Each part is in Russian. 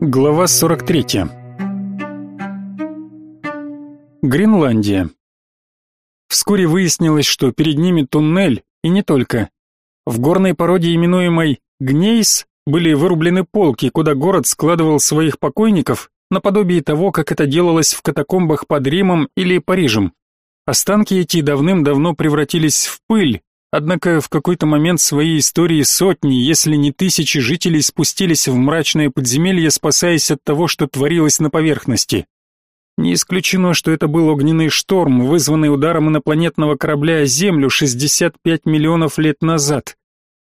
Глава 43. Гренландия. Вскоре выяснилось, что перед ними туннель, и не только. В горной породе, именуемой Гнейс, были вырублены полки, куда город складывал своих покойников, наподобие того, как это делалось в катакомбах под Римом или Парижем. Останки эти давным-давно превратились в пыль, однако в какой-то момент своей истории сотни, если не тысячи жителей спустились в мрачное подземелье, спасаясь от того, что творилось на поверхности. Не исключено, что это был огненный шторм, вызванный ударом инопланетного корабля о Землю 65 миллионов лет назад.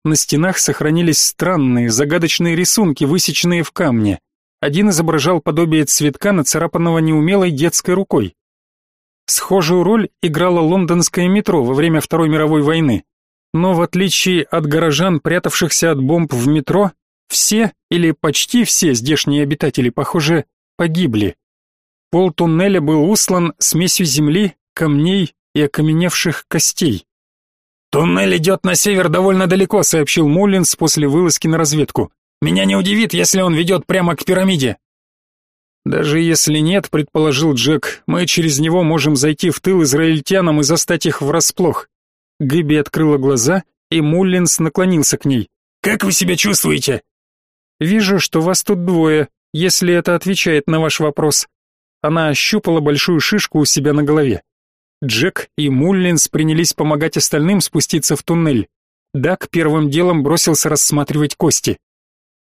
На стенах сохранились странные, загадочные рисунки, высеченные в камне. Один изображал подобие цветка, нацарапанного неумелой детской рукой. Схожую роль играло лондонское метро во время Второй мировой войны. Но в отличие от горожан, прятавшихся от бомб в метро, все или почти все здешние обитатели, похоже, погибли. Пол туннеля был услан смесью земли, камней и окаменевших костей. «Туннель идет на север довольно далеко», — сообщил Муллинс после вылазки на разведку. «Меня не удивит, если он ведет прямо к пирамиде». «Даже если нет», — предположил Джек, — «мы через него можем зайти в тыл израильтянам и застать их врасплох». Гэби открыла глаза, и Муллинс наклонился к ней. «Как вы себя чувствуете?» «Вижу, что вас тут двое, если это отвечает на ваш вопрос». Она ощупала большую шишку у себя на голове. Джек и Муллинс принялись помогать остальным спуститься в туннель. Дак первым делом бросился рассматривать кости.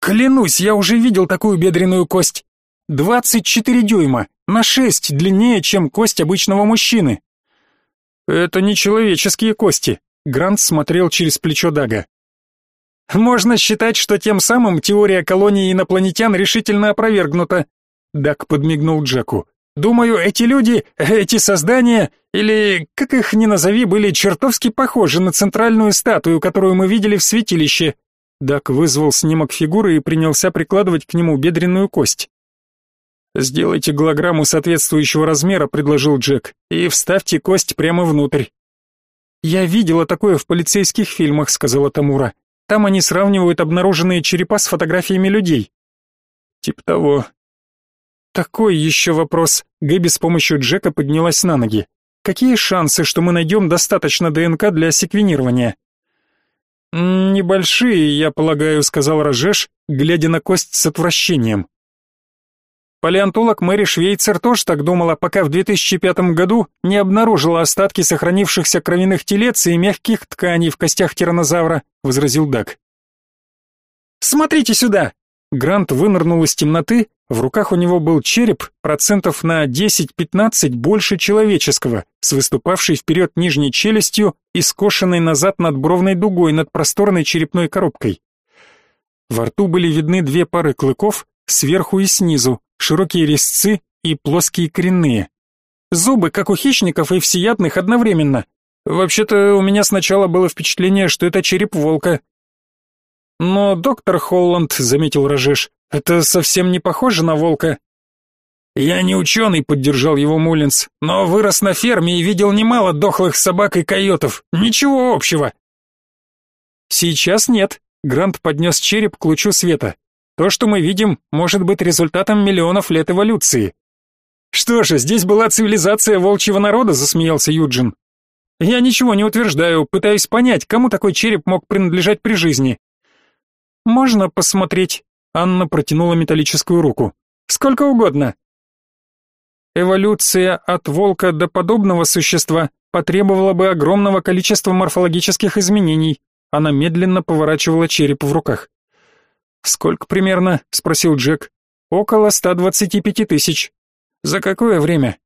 «Клянусь, я уже видел такую бедренную кость. 24 дюйма, на 6 длиннее, чем кость обычного мужчины». «Это не человеческие кости», — Грант смотрел через плечо Дага. «Можно считать, что тем самым теория колонии инопланетян решительно опровергнута. Дак подмигнул Джеку. Думаю, эти люди, эти создания, или как их ни назови, были чертовски похожи на центральную статую, которую мы видели в святилище. Дак вызвал снимок фигуры и принялся прикладывать к нему бедренную кость. «Сделайте голограмму соответствующего размера», — предложил Джек, «и вставьте кость прямо внутрь». «Я видела такое в полицейских фильмах», — сказала Тамура. «Там они сравнивают обнаруженные черепа с фотографиями людей». «Тип того», такой еще вопрос. Гэби с помощью Джека поднялась на ноги. Какие шансы, что мы найдем достаточно ДНК для секвенирования? Небольшие, я полагаю, сказал Рожеш, глядя на кость с отвращением. Палеонтолог Мэри Швейцер тоже так думала, пока в 2005 году не обнаружила остатки сохранившихся кровяных телец и мягких тканей в костях тираннозавра, возразил Даг. Смотрите сюда, Грант вынырнул из темноты, в руках у него был череп процентов на 10-15 больше человеческого, с выступавшей вперед нижней челюстью и скошенной назад над бровной дугой над просторной черепной коробкой. Во рту были видны две пары клыков, сверху и снизу, широкие резцы и плоские коренные. Зубы, как у хищников и всеядных одновременно. Вообще-то у меня сначала было впечатление, что это череп волка, но доктор Холланд, заметил Рожеш, это совсем не похоже на волка. Я не ученый, поддержал его Мулинс, но вырос на ферме и видел немало дохлых собак и койотов. Ничего общего. Сейчас нет. Грант поднес череп к лучу света. То, что мы видим, может быть результатом миллионов лет эволюции. Что же, здесь была цивилизация волчьего народа, засмеялся Юджин. Я ничего не утверждаю, пытаюсь понять, кому такой череп мог принадлежать при жизни. «Можно посмотреть?» Анна протянула металлическую руку. «Сколько угодно». Эволюция от волка до подобного существа потребовала бы огромного количества морфологических изменений. Она медленно поворачивала череп в руках. «Сколько примерно?» — спросил Джек. «Около 125 тысяч». «За какое время?»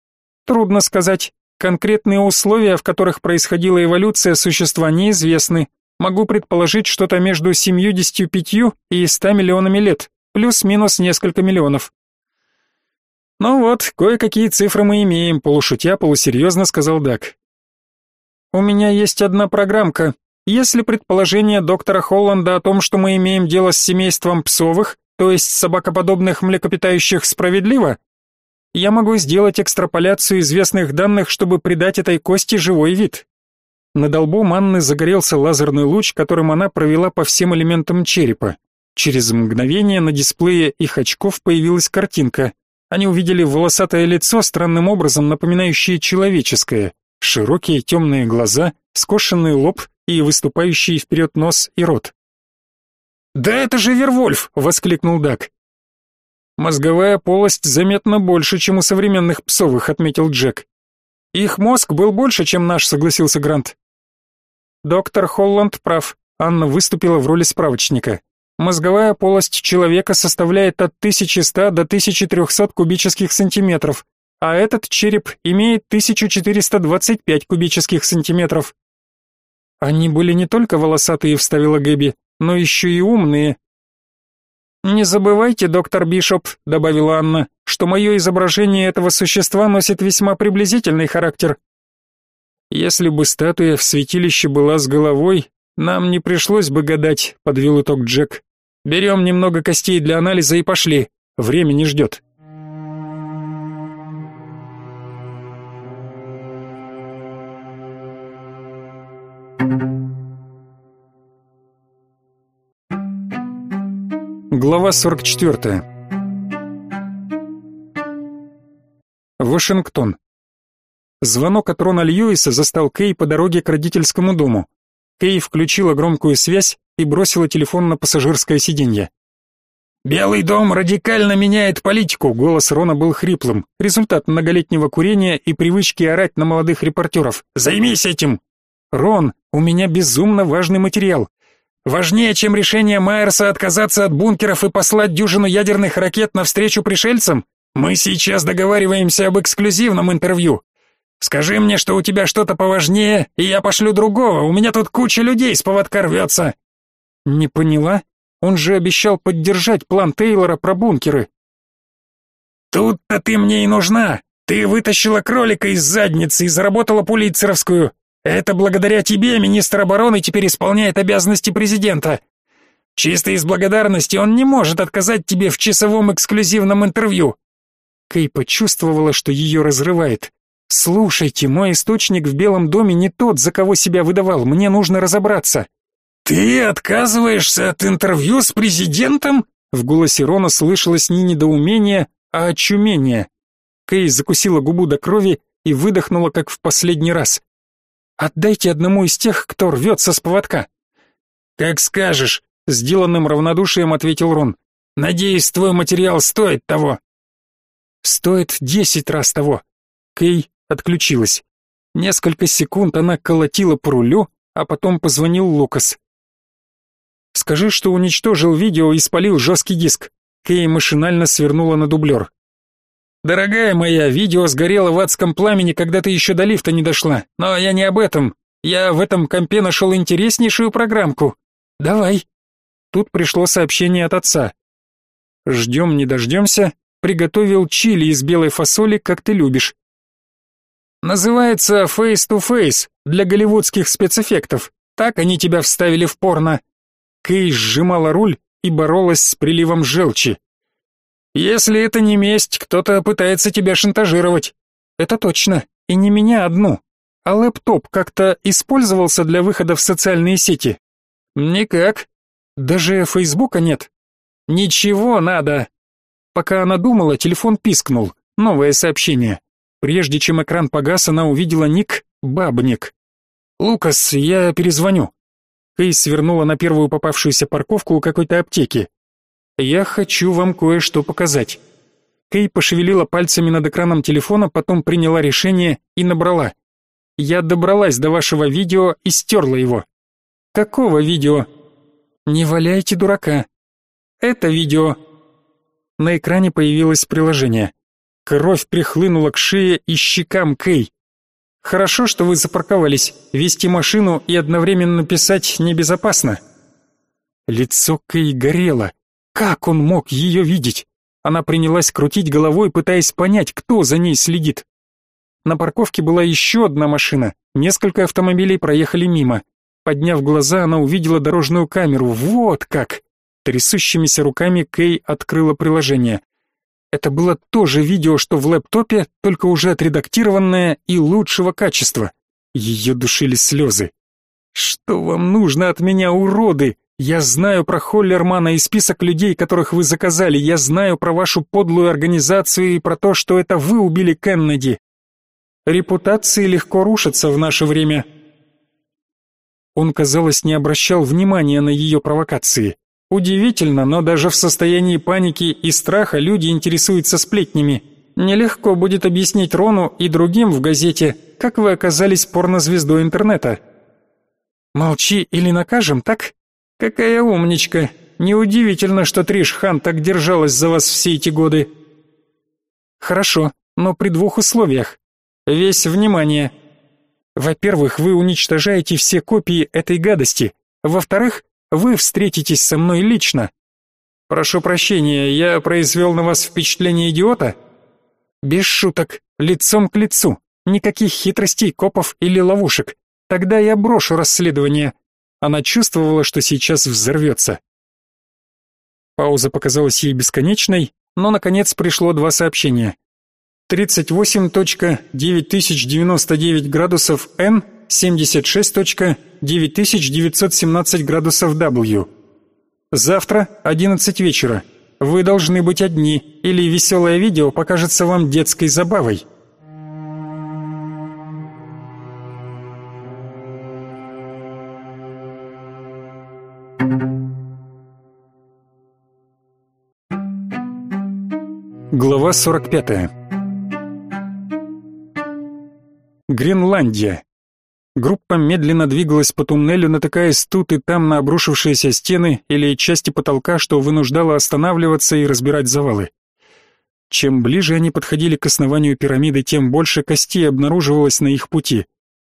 «Трудно сказать. Конкретные условия, в которых происходила эволюция существа, неизвестны. Могу предположить что-то между 75 и 100 миллионами лет, плюс-минус несколько миллионов. Ну вот, кое-какие цифры мы имеем, полушутя, полусерьезно сказал Дак. У меня есть одна программка. Если предположение доктора Холланда о том, что мы имеем дело с семейством псовых, то есть собакоподобных млекопитающих, справедливо, я могу сделать экстраполяцию известных данных, чтобы придать этой кости живой вид. Над лбом Анны загорелся лазерный луч, которым она провела по всем элементам черепа. Через мгновение на дисплее их очков появилась картинка. Они увидели волосатое лицо, странным образом напоминающее человеческое, широкие темные глаза, скошенный лоб и выступающий вперед нос и рот. «Да это же Вервольф!» — воскликнул Дак. «Мозговая полость заметно больше, чем у современных псовых», — отметил Джек. «Их мозг был больше, чем наш», — согласился Грант. Доктор Холланд прав. Анна выступила в роли справочника. Мозговая полость человека составляет от 1100 до 1300 кубических сантиметров, а этот череп имеет 1425 кубических сантиметров. Они были не только волосатые, вставила Гэби, но еще и умные. Не забывайте, доктор Бишоп, добавила Анна, что мое изображение этого существа носит весьма приблизительный характер. Если бы статуя в святилище была с головой, нам не пришлось бы гадать, подвел итог Джек. Берем немного костей для анализа и пошли. Время не ждет. Глава 44. Вашингтон. Звонок от Рона Льюиса застал Кей по дороге к родительскому дому. Кей включила громкую связь и бросила телефон на пассажирское сиденье. «Белый дом радикально меняет политику», — голос Рона был хриплым. Результат многолетнего курения и привычки орать на молодых репортеров. «Займись этим!» «Рон, у меня безумно важный материал. Важнее, чем решение Майерса отказаться от бункеров и послать дюжину ядерных ракет навстречу пришельцам? Мы сейчас договариваемся об эксклюзивном интервью. Скажи мне, что у тебя что-то поважнее, и я пошлю другого. У меня тут куча людей с поводка рвется». «Не поняла? Он же обещал поддержать план Тейлора про бункеры». «Тут-то ты мне и нужна. Ты вытащила кролика из задницы и заработала пулицеровскую. Это благодаря тебе министр обороны теперь исполняет обязанности президента. Чисто из благодарности он не может отказать тебе в часовом эксклюзивном интервью». Кей почувствовала, что ее разрывает. Слушайте, мой источник в Белом доме не тот, за кого себя выдавал. Мне нужно разобраться. Ты отказываешься от интервью с президентом? В голосе Рона слышалось не недоумение, а очумение. Кей закусила губу до крови и выдохнула, как в последний раз. Отдайте одному из тех, кто рвется с поводка. Как скажешь, сделанным равнодушием ответил Рон. Надеюсь, твой материал стоит того. Стоит десять раз того. Кей отключилась. Несколько секунд она колотила по рулю, а потом позвонил Лукас. «Скажи, что уничтожил видео и спалил жесткий диск». Кей машинально свернула на дублер. «Дорогая моя, видео сгорело в адском пламени, когда ты еще до лифта не дошла. Но я не об этом. Я в этом компе нашел интереснейшую программку. Давай». Тут пришло сообщение от отца. «Ждем, не дождемся. Приготовил чили из белой фасоли, как ты любишь. Называется Face to Face для голливудских спецэффектов. Так они тебя вставили в порно. Кей сжимала руль и боролась с приливом желчи. Если это не месть, кто-то пытается тебя шантажировать. Это точно, и не меня одну. А лэптоп как-то использовался для выхода в социальные сети? Никак. Даже Фейсбука нет. Ничего надо. Пока она думала, телефон пискнул. Новое сообщение. Прежде чем экран погас, она увидела ник «Бабник». «Лукас, я перезвоню». Кейс свернула на первую попавшуюся парковку у какой-то аптеки. «Я хочу вам кое-что показать». Кей пошевелила пальцами над экраном телефона, потом приняла решение и набрала. «Я добралась до вашего видео и стерла его». «Какого видео?» «Не валяйте дурака». «Это видео». На экране появилось приложение. Кровь прихлынула к шее и щекам Кей. Хорошо, что вы запарковались. Вести машину и одновременно писать небезопасно. Лицо Кей горело. Как он мог ее видеть? Она принялась крутить головой, пытаясь понять, кто за ней следит. На парковке была еще одна машина. Несколько автомобилей проехали мимо. Подняв глаза, она увидела дорожную камеру. Вот как! Трясущимися руками Кей открыла приложение. Это было то же видео, что в лэптопе, только уже отредактированное и лучшего качества. Ее душили слезы. «Что вам нужно от меня, уроды? Я знаю про Холлермана и список людей, которых вы заказали. Я знаю про вашу подлую организацию и про то, что это вы убили Кеннеди. Репутации легко рушатся в наше время. Он, казалось, не обращал внимания на ее провокации. Удивительно, но даже в состоянии паники и страха люди интересуются сплетнями. Нелегко будет объяснить Рону и другим в газете, как вы оказались порнозвездой интернета. Молчи или накажем, так? Какая умничка. Неудивительно, что Триш Хан так держалась за вас все эти годы. Хорошо, но при двух условиях. Весь внимание. Во-первых, вы уничтожаете все копии этой гадости. Во-вторых, вы встретитесь со мной лично. Прошу прощения, я произвел на вас впечатление идиота? Без шуток, лицом к лицу. Никаких хитростей, копов или ловушек. Тогда я брошу расследование. Она чувствовала, что сейчас взорвется. Пауза показалась ей бесконечной, но наконец пришло два сообщения. 38.9099 градусов N, 76.9917 градусов W. Завтра, 11 вечера. Вы должны быть одни, или веселое видео покажется вам детской забавой. Глава 45. Гренландия. Группа медленно двигалась по туннелю, натыкаясь тут и там на обрушившиеся стены или части потолка, что вынуждало останавливаться и разбирать завалы. Чем ближе они подходили к основанию пирамиды, тем больше костей обнаруживалось на их пути.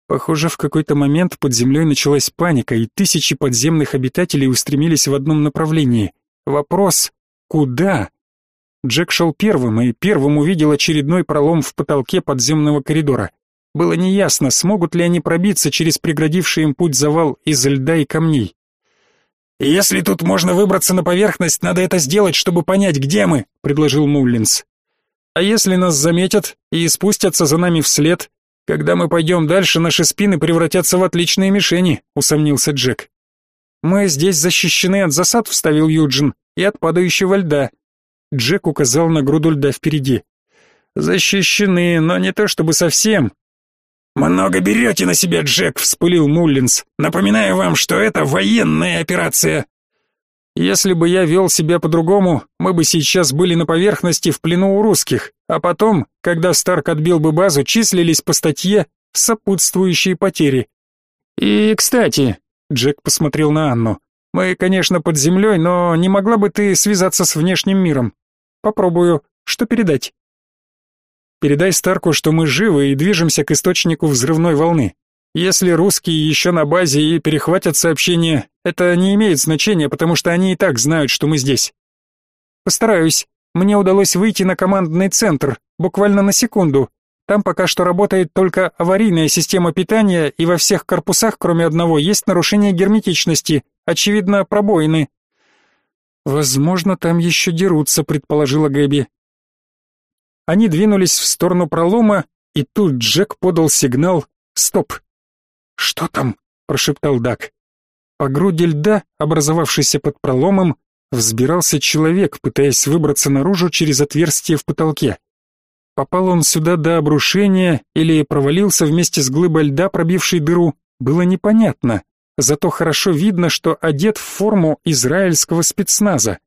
Похоже, в какой-то момент под землей началась паника, и тысячи подземных обитателей устремились в одном направлении. Вопрос — куда? Джек шел первым и первым увидел очередной пролом в потолке подземного коридора. Было неясно, смогут ли они пробиться через преградивший им путь завал из льда и камней. «Если тут можно выбраться на поверхность, надо это сделать, чтобы понять, где мы», — предложил Муллинс. «А если нас заметят и спустятся за нами вслед, когда мы пойдем дальше, наши спины превратятся в отличные мишени», — усомнился Джек. «Мы здесь защищены от засад», — вставил Юджин, — «и от падающего льда. Джек указал на груду льда впереди. «Защищены, но не то чтобы совсем». «Много берете на себя, Джек», — вспылил Муллинс. «Напоминаю вам, что это военная операция». «Если бы я вел себя по-другому, мы бы сейчас были на поверхности в плену у русских, а потом, когда Старк отбил бы базу, числились по статье «Сопутствующие потери». И, кстати, Джек посмотрел на Анну. Мы, конечно, под землей, но не могла бы ты связаться с внешним миром? Попробую. Что передать? Передай Старку, что мы живы и движемся к источнику взрывной волны. Если русские еще на базе и перехватят сообщение, это не имеет значения, потому что они и так знают, что мы здесь. Постараюсь. Мне удалось выйти на командный центр, буквально на секунду. Там пока что работает только аварийная система питания, и во всех корпусах, кроме одного, есть нарушение герметичности. Очевидно, пробоины. Возможно, там еще дерутся, предположила Гэби. Они двинулись в сторону пролома, и тут Джек подал сигнал «Стоп!» «Что там?» — прошептал Дак. По груди льда, образовавшейся под проломом, взбирался человек, пытаясь выбраться наружу через отверстие в потолке. Попал он сюда до обрушения или провалился вместе с глыбой льда, пробившей дыру, было непонятно. Зато хорошо видно, что одет в форму израильского спецназа.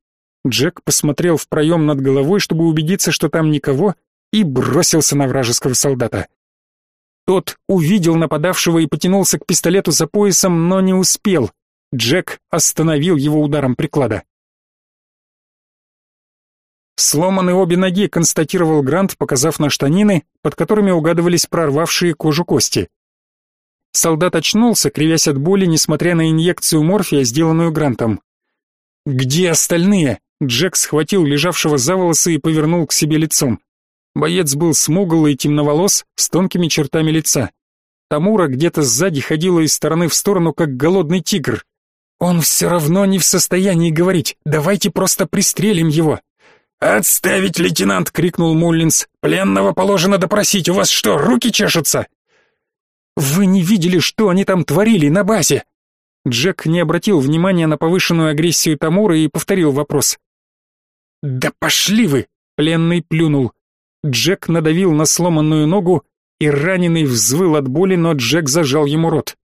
Джек посмотрел в проем над головой, чтобы убедиться, что там никого, и бросился на вражеского солдата. Тот увидел нападавшего и потянулся к пистолету за поясом, но не успел. Джек остановил его ударом приклада. Сломаны обе ноги, констатировал Грант, показав на штанины, под которыми угадывались прорвавшие кожу кости. Солдат очнулся, кривясь от боли, несмотря на инъекцию морфия, сделанную Грантом. «Где остальные?» Джек схватил лежавшего за волосы и повернул к себе лицом. Боец был смуглый и темноволос, с тонкими чертами лица. Тамура где-то сзади ходила из стороны в сторону, как голодный тигр. «Он все равно не в состоянии говорить. Давайте просто пристрелим его». «Отставить, лейтенант!» — крикнул Муллинс. «Пленного положено допросить. У вас что, руки чешутся?» Вы не видели, что они там творили на базе? Джек не обратил внимания на повышенную агрессию Тамура и повторил вопрос. «Да пошли вы!» — пленный плюнул. Джек надавил на сломанную ногу, и раненый взвыл от боли, но Джек зажал ему рот.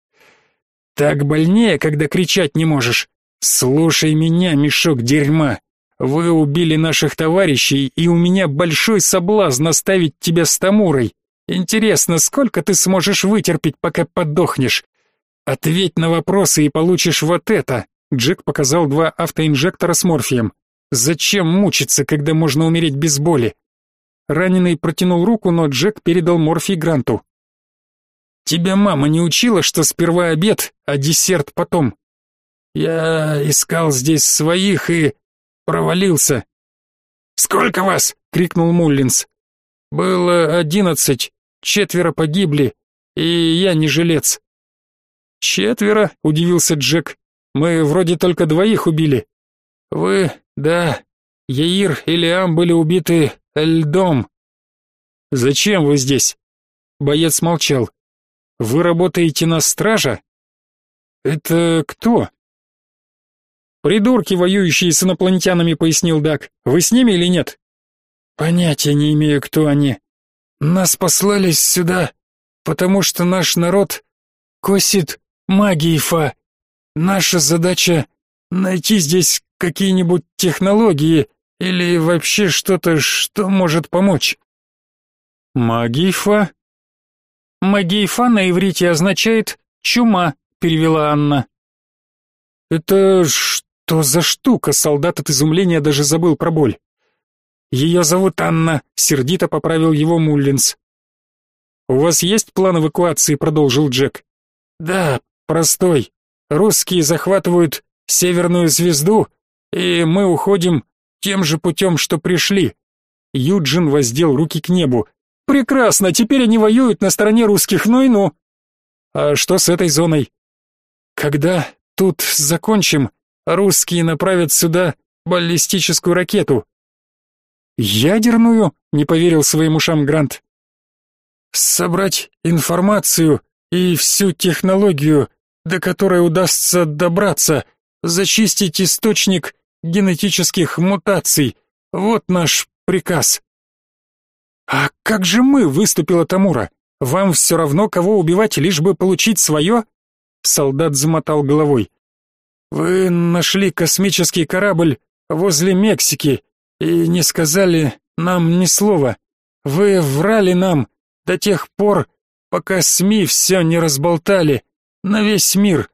«Так больнее, когда кричать не можешь. Слушай меня, мешок дерьма. Вы убили наших товарищей, и у меня большой соблазн оставить тебя с Тамурой. Интересно, сколько ты сможешь вытерпеть, пока подохнешь? Ответь на вопросы и получишь вот это. Джек показал два автоинжектора с морфием. Зачем мучиться, когда можно умереть без боли? Раненый протянул руку, но Джек передал морфий Гранту. Тебя мама не учила, что сперва обед, а десерт потом? Я искал здесь своих и провалился. Сколько вас? крикнул Муллинс. Было одиннадцать, четверо погибли, и я не жилец. Четверо, удивился Джек. Мы вроде только двоих убили. Вы, да, Яир и Лиам были убиты льдом. Зачем вы здесь? Боец молчал. Вы работаете на стража? Это кто? Придурки, воюющие с инопланетянами, пояснил Дак. Вы с ними или нет? Понятия не имею, кто они. Нас послали сюда, потому что наш народ косит магией фа. Наша задача найти здесь какие-нибудь технологии или вообще что-то, что может помочь. Магифа? Магифа на иврите означает чума, перевела Анна. Это что за штука? Солдат от изумления даже забыл про боль. «Ее зовут Анна», — сердито поправил его Муллинс. «У вас есть план эвакуации?» — продолжил Джек. «Да, простой. Русские захватывают Северную Звезду, и мы уходим тем же путем, что пришли». Юджин воздел руки к небу. «Прекрасно, теперь они воюют на стороне русских, ну и ну». «А что с этой зоной?» «Когда тут закончим, русские направят сюда баллистическую ракету. «Ядерную?» — не поверил своим ушам Грант. «Собрать информацию и всю технологию, до которой удастся добраться, зачистить источник генетических мутаций. Вот наш приказ». «А как же мы?» — выступила Тамура. «Вам все равно, кого убивать, лишь бы получить свое?» Солдат замотал головой. «Вы нашли космический корабль возле Мексики и не сказали нам ни слова. Вы врали нам до тех пор, пока СМИ все не разболтали на весь мир.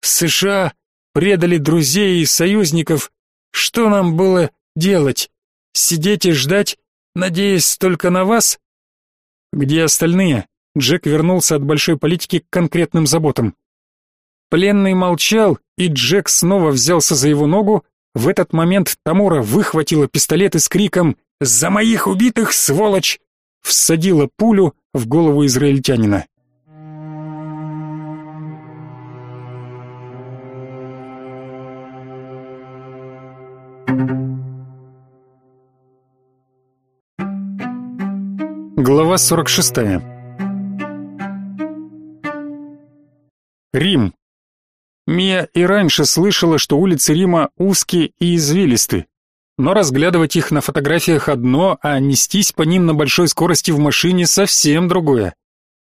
США предали друзей и союзников. Что нам было делать? Сидеть и ждать, надеясь только на вас? Где остальные? Джек вернулся от большой политики к конкретным заботам. Пленный молчал, и Джек снова взялся за его ногу, в этот момент Тамура выхватила пистолет и с криком «За моих убитых, сволочь!» всадила пулю в голову израильтянина. Глава 46. Рим. Мия и раньше слышала, что улицы Рима узкие и извилисты. Но разглядывать их на фотографиях одно, а нестись по ним на большой скорости в машине совсем другое.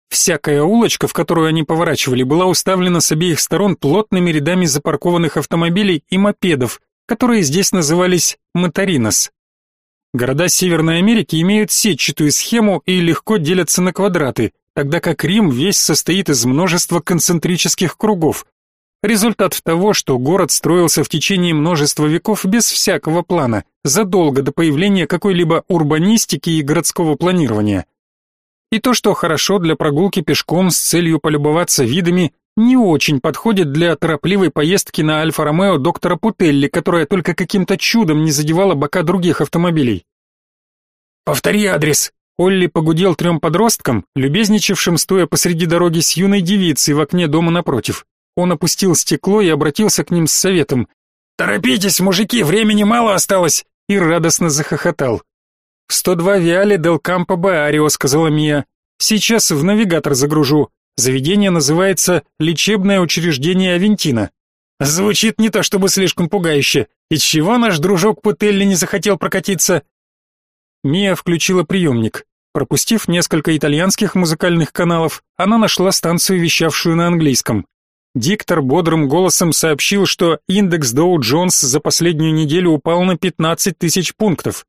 Всякая улочка, в которую они поворачивали, была уставлена с обеих сторон плотными рядами запаркованных автомобилей и мопедов, которые здесь назывались моторинос. Города Северной Америки имеют сетчатую схему и легко делятся на квадраты, тогда как Рим весь состоит из множества концентрических кругов, Результат того, что город строился в течение множества веков без всякого плана, задолго до появления какой-либо урбанистики и городского планирования. И то, что хорошо для прогулки пешком с целью полюбоваться видами, не очень подходит для торопливой поездки на Альфа-Ромео доктора Путелли, которая только каким-то чудом не задевала бока других автомобилей. «Повтори адрес», Олли погудел трем подросткам, любезничавшим стоя посреди дороги с юной девицей в окне дома напротив. Он опустил стекло и обратился к ним с советом. «Торопитесь, мужики, времени мало осталось!» и радостно захохотал. «102 Виале дел Кампо Баарио», — сказала Мия. «Сейчас в навигатор загружу. Заведение называется «Лечебное учреждение Авентина». Звучит не то чтобы слишком пугающе. И чего наш дружок Путелли не захотел прокатиться? Мия включила приемник. Пропустив несколько итальянских музыкальных каналов, она нашла станцию, вещавшую на английском. Диктор бодрым голосом сообщил, что индекс Доу-Джонс за последнюю неделю упал на 15 тысяч пунктов.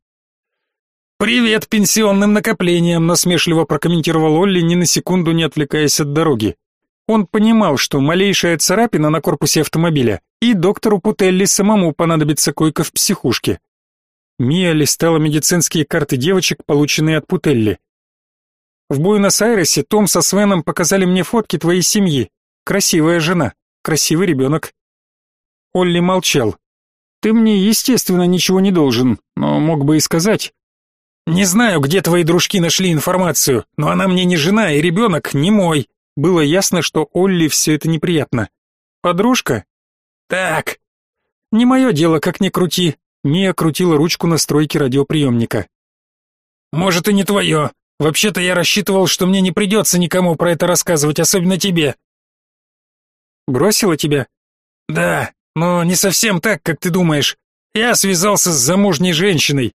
«Привет пенсионным накоплениям», насмешливо прокомментировал Олли, ни на секунду не отвлекаясь от дороги. Он понимал, что малейшая царапина на корпусе автомобиля, и доктору Путелли самому понадобится койка в психушке. Мия листала медицинские карты девочек, полученные от Путелли. В Буэнос-Айресе Том со Свеном показали мне фотки твоей семьи. Красивая жена, красивый ребенок». Олли молчал. Ты мне, естественно, ничего не должен, но мог бы и сказать. Не знаю, где твои дружки нашли информацию, но она мне не жена, и ребенок не мой. Было ясно, что Олли все это неприятно. Подружка? Так. Не мое дело, как ни крути. Мия крутила ручку настройки радиоприемника. Может и не твое. Вообще-то я рассчитывал, что мне не придется никому про это рассказывать, особенно тебе. Бросила тебя? Да, но не совсем так, как ты думаешь. Я связался с замужней женщиной.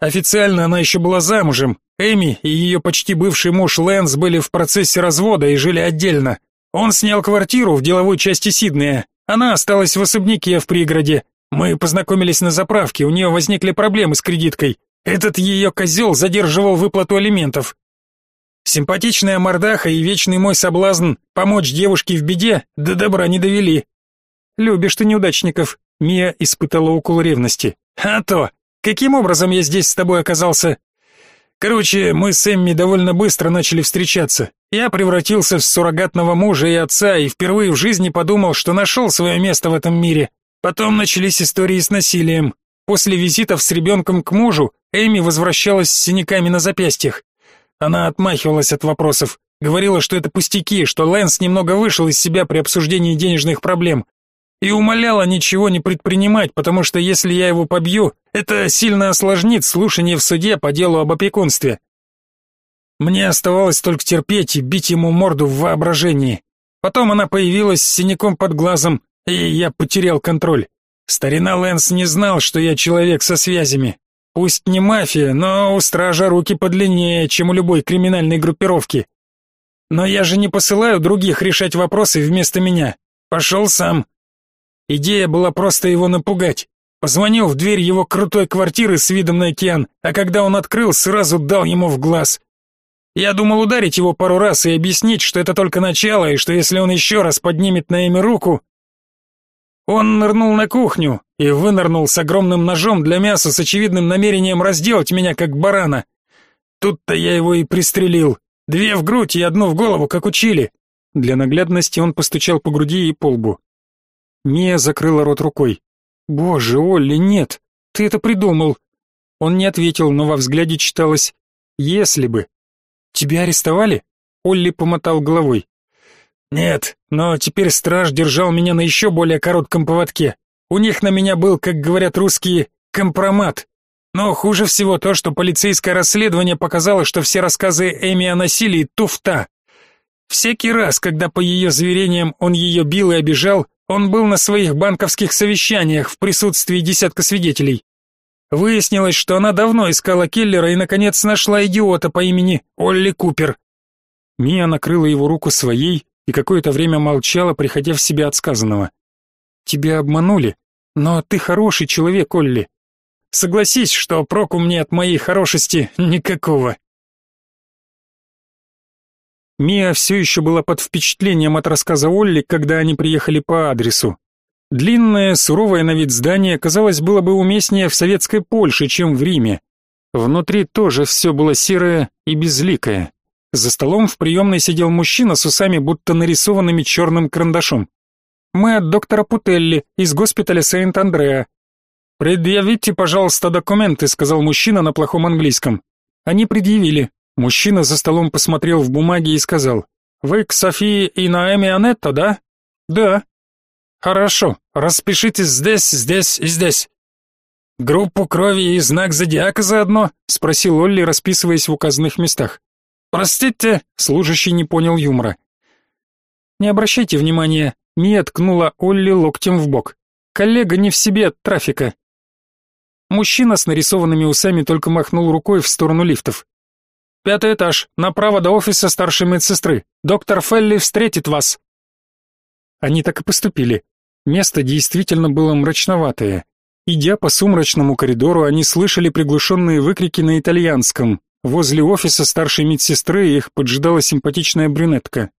Официально она еще была замужем. Эми и ее почти бывший муж Лэнс были в процессе развода и жили отдельно. Он снял квартиру в деловой части Сиднея. Она осталась в особняке в пригороде. Мы познакомились на заправке, у нее возникли проблемы с кредиткой. Этот ее козел задерживал выплату алиментов. Симпатичная мордаха и вечный мой соблазн помочь девушке в беде до добра не довели. Любишь ты неудачников. Мия испытала укол ревности. А то, каким образом я здесь с тобой оказался? Короче, мы с Эмми довольно быстро начали встречаться. Я превратился в суррогатного мужа и отца и впервые в жизни подумал, что нашел свое место в этом мире. Потом начались истории с насилием. После визитов с ребенком к мужу Эми возвращалась с синяками на запястьях. Она отмахивалась от вопросов, говорила, что это пустяки, что Лэнс немного вышел из себя при обсуждении денежных проблем, и умоляла ничего не предпринимать, потому что если я его побью, это сильно осложнит слушание в суде по делу об опекунстве. Мне оставалось только терпеть и бить ему морду в воображении. Потом она появилась с синяком под глазом, и я потерял контроль. Старина Лэнс не знал, что я человек со связями. Пусть не мафия, но у стража руки подлиннее, чем у любой криминальной группировки. Но я же не посылаю других решать вопросы вместо меня. Пошел сам, Идея была просто его напугать. Позвонил в дверь его крутой квартиры с видом на океан, а когда он открыл, сразу дал ему в глаз. Я думал ударить его пару раз и объяснить, что это только начало, и что если он еще раз поднимет на имя руку... Он нырнул на кухню и вынырнул с огромным ножом для мяса с очевидным намерением разделать меня как барана. Тут-то я его и пристрелил. Две в грудь и одну в голову, как учили. Для наглядности он постучал по груди и по лбу. Мия закрыла рот рукой. «Боже, Олли, нет! Ты это придумал!» Он не ответил, но во взгляде читалось «Если бы». «Тебя арестовали?» Олли помотал головой. «Нет, но теперь страж держал меня на еще более коротком поводке. У них на меня был, как говорят русские, компромат. Но хуже всего то, что полицейское расследование показало, что все рассказы Эми о насилии — туфта. Всякий раз, когда по ее заверениям он ее бил и обижал, он был на своих банковских совещаниях в присутствии десятка свидетелей. Выяснилось, что она давно искала киллера и наконец нашла идиота по имени Олли Купер. Мия накрыла его руку своей и какое-то время молчала, приходя в себя от сказанного. Тебя обманули, но ты хороший человек, Олли. Согласись, что проку мне от моей хорошести никакого. Мия все еще была под впечатлением от рассказа Олли, когда они приехали по адресу. Длинное, суровое на вид здание, казалось, было бы уместнее в советской Польше, чем в Риме. Внутри тоже все было серое и безликое. За столом в приемной сидел мужчина с усами, будто нарисованными черным карандашом. «Мы от доктора Путелли, из госпиталя Сент-Андреа». «Предъявите, пожалуйста, документы», — сказал мужчина на плохом английском. Они предъявили. Мужчина за столом посмотрел в бумаги и сказал, «Вы к Софии и Наэме Анетто, да?» «Да». «Хорошо, распишитесь здесь, здесь и здесь». «Группу крови и знак зодиака заодно?» — спросил Олли, расписываясь в указанных местах. «Простите», — служащий не понял юмора. Не обращайте внимания, Мия ткнула Олли локтем в бок. Коллега не в себе от трафика. Мужчина с нарисованными усами только махнул рукой в сторону лифтов. Пятый этаж, направо до офиса старшей медсестры. Доктор Фелли встретит вас. Они так и поступили. Место действительно было мрачноватое. Идя по сумрачному коридору, они слышали приглушенные выкрики на итальянском. Возле офиса старшей медсестры их поджидала симпатичная брюнетка.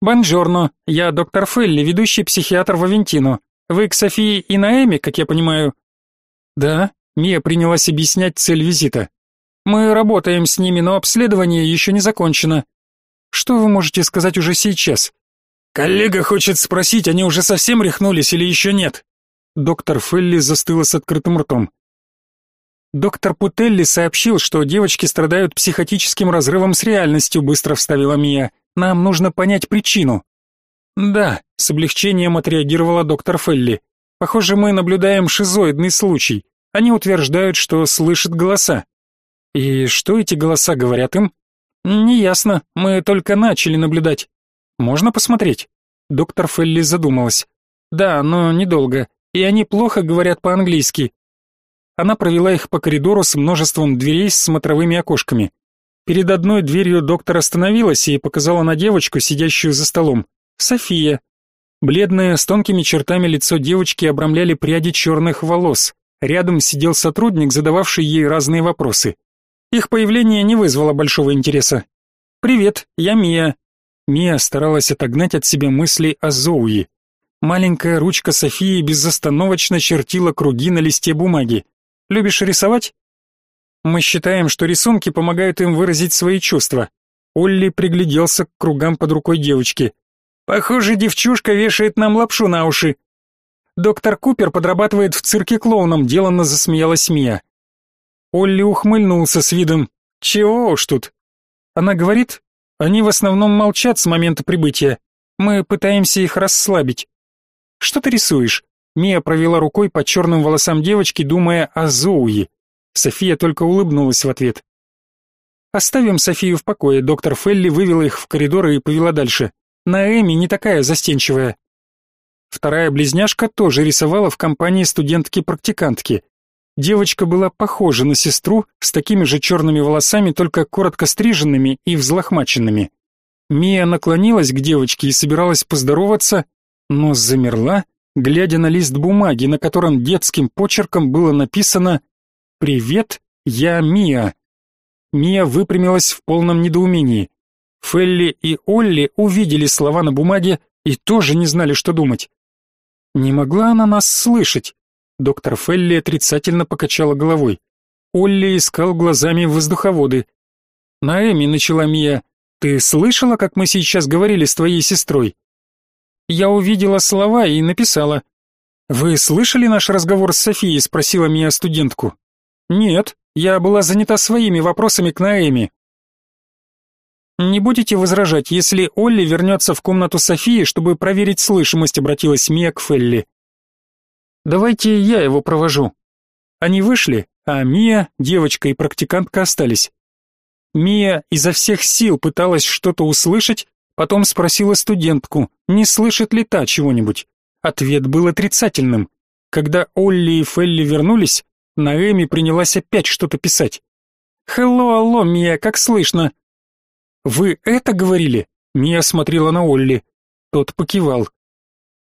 «Бонжорно, я доктор Фелли, ведущий психиатр в Авентино. Вы к Софии и Наэме, как я понимаю?» «Да», — Мия принялась объяснять цель визита. «Мы работаем с ними, но обследование еще не закончено. Что вы можете сказать уже сейчас?» «Коллега хочет спросить, они уже совсем рехнулись или еще нет?» Доктор Фелли застыла с открытым ртом. Доктор Путелли сообщил, что девочки страдают психотическим разрывом с реальностью, быстро вставила Мия. Нам нужно понять причину. Да, с облегчением отреагировала доктор Фелли. Похоже, мы наблюдаем шизоидный случай. Они утверждают, что слышат голоса. И что эти голоса говорят им? Неясно. Мы только начали наблюдать. Можно посмотреть? Доктор Фелли задумалась. Да, но недолго. И они плохо говорят по-английски. Она провела их по коридору с множеством дверей с смотровыми окошками. Перед одной дверью доктор остановилась и показала на девочку, сидящую за столом. София. Бледное, с тонкими чертами лицо девочки обрамляли пряди черных волос. Рядом сидел сотрудник, задававший ей разные вопросы. Их появление не вызвало большого интереса. «Привет, я Мия», Мия старалась отогнать от себя мысли о Зоуи. Маленькая ручка Софии безостановочно чертила круги на листе бумаги. «Любишь рисовать?» «Мы считаем, что рисунки помогают им выразить свои чувства». Олли пригляделся к кругам под рукой девочки. «Похоже, девчушка вешает нам лапшу на уши». «Доктор Купер подрабатывает в цирке клоуном», — деланно засмеялась Мия. Олли ухмыльнулся с видом «Чего уж тут?» Она говорит, они в основном молчат с момента прибытия. Мы пытаемся их расслабить. Что ты рисуешь? Мия провела рукой по черным волосам девочки, думая о Зоуи. София только улыбнулась в ответ. Оставим Софию в покое. Доктор Фелли вывела их в коридор и повела дальше. Наэми не такая застенчивая. Вторая близняшка тоже рисовала в компании студентки-практикантки. Девочка была похожа на сестру, с такими же черными волосами, только коротко стриженными и взлохмаченными. Мия наклонилась к девочке и собиралась поздороваться, но замерла, глядя на лист бумаги, на котором детским почерком было написано «Привет, я Мия». Мия выпрямилась в полном недоумении. Фелли и Олли увидели слова на бумаге и тоже не знали, что думать. Не могла она нас слышать. Доктор Фелли отрицательно покачала головой. Олли искал глазами воздуховоды. «Наэми», — начала Мия, — «ты слышала, как мы сейчас говорили с твоей сестрой?» «Я увидела слова и написала». «Вы слышали наш разговор с Софией?» — спросила Мия студентку. «Нет, я была занята своими вопросами к Наэми». «Не будете возражать, если Олли вернется в комнату Софии, чтобы проверить слышимость?» — обратилась Мия к Фелли. Давайте я его провожу. Они вышли, а Мия, девочка и практикантка остались. Мия изо всех сил пыталась что-то услышать, потом спросила студентку, не слышит ли та чего-нибудь. Ответ был отрицательным. Когда Олли и Фелли вернулись, Наэми принялась опять что-то писать. «Хелло, алло, Мия, как слышно?» «Вы это говорили?» Мия смотрела на Олли. Тот покивал.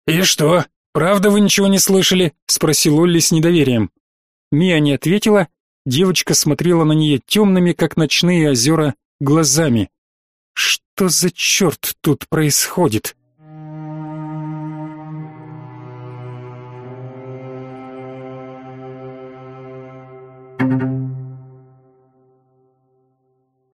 «И что, «Правда вы ничего не слышали?» — спросил Олли с недоверием. Мия не ответила, девочка смотрела на нее темными, как ночные озера, глазами. «Что за черт тут происходит?»